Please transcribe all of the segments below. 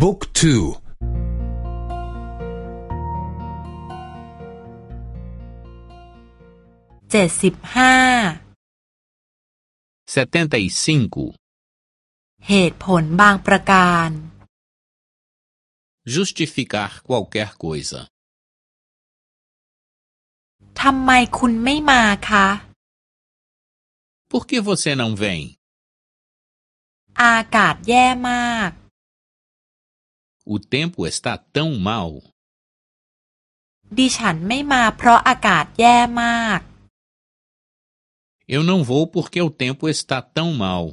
บุ๊กทูเจ็ดสิบห้าเหตุผลบางประการ justificar qualquer coisa ทำไมคุณไม่มาคะ Por que você não vem อากาศแย่มาก O tempo está tão mal ดิฉันไม่มาเพราะอากาศแย่มาก Eu não vou porque o tempo está tão mal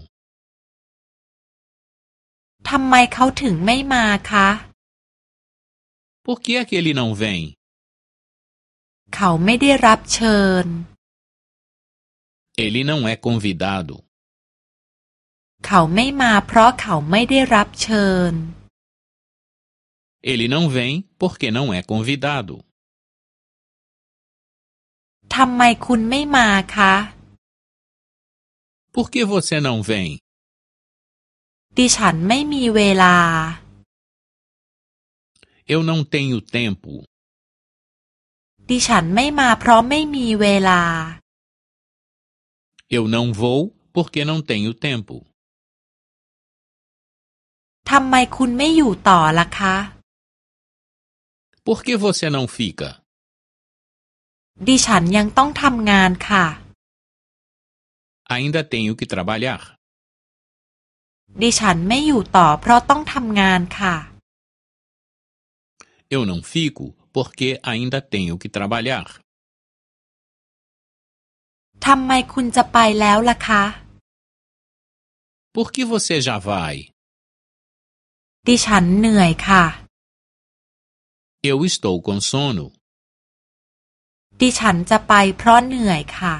ทำไมเขาถึงไม่มาคะ Por que é que ele não vem เขาไม่ได้รับเชิญ Ele não é convidado เขาไม่มาเพราะเขาไม่ได้รับเชิญ Ele não vem porque não é convidado ทำไมคุณไม่มาคะ Por que você não vem ดิฉันไม่มีเวลา Eu não tenho tempo ดิฉันไม่มาเพราะไม่มีเวลา Eu não vou porque não tenho tempo ทำไมคุณไม่อยู่ต่อล่ะคะ Por que você não fica ดิฉันยังต้องทำงานค่ะ Ainda tenho que trabalhar ดิฉันไม่อยู่ต่อเพราะต้องทำงานค่ะ Eu não fico porque ainda tenho que trabalhar ทำไมคุณจะไปแล้วล่ะคะ Por que você já vai ดิฉันเหนื่อยค่ะ Eu estou com sono ดิฉันจะไปเพราะเหนื่อยค่ะ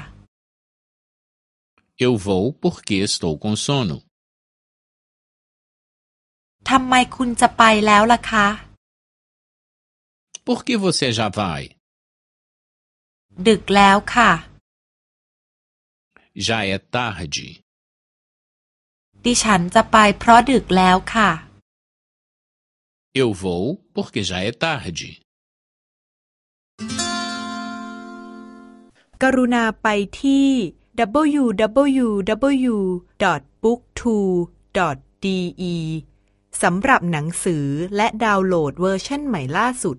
Eu vou porque estou com sono ทำไมคุณจะไปแล้วล่ะคะ Por que você já vai ดึกแล้วค่ะ Já é tarde ดิฉันจะไปเพราะดึกแล้วค่ะ Eu vou porque já é tarde กรุณาไปที่ www.booktwo.de สำหรับหนังสือและดาวน์โหลดเวอร์ชันใหม่ล่าสุด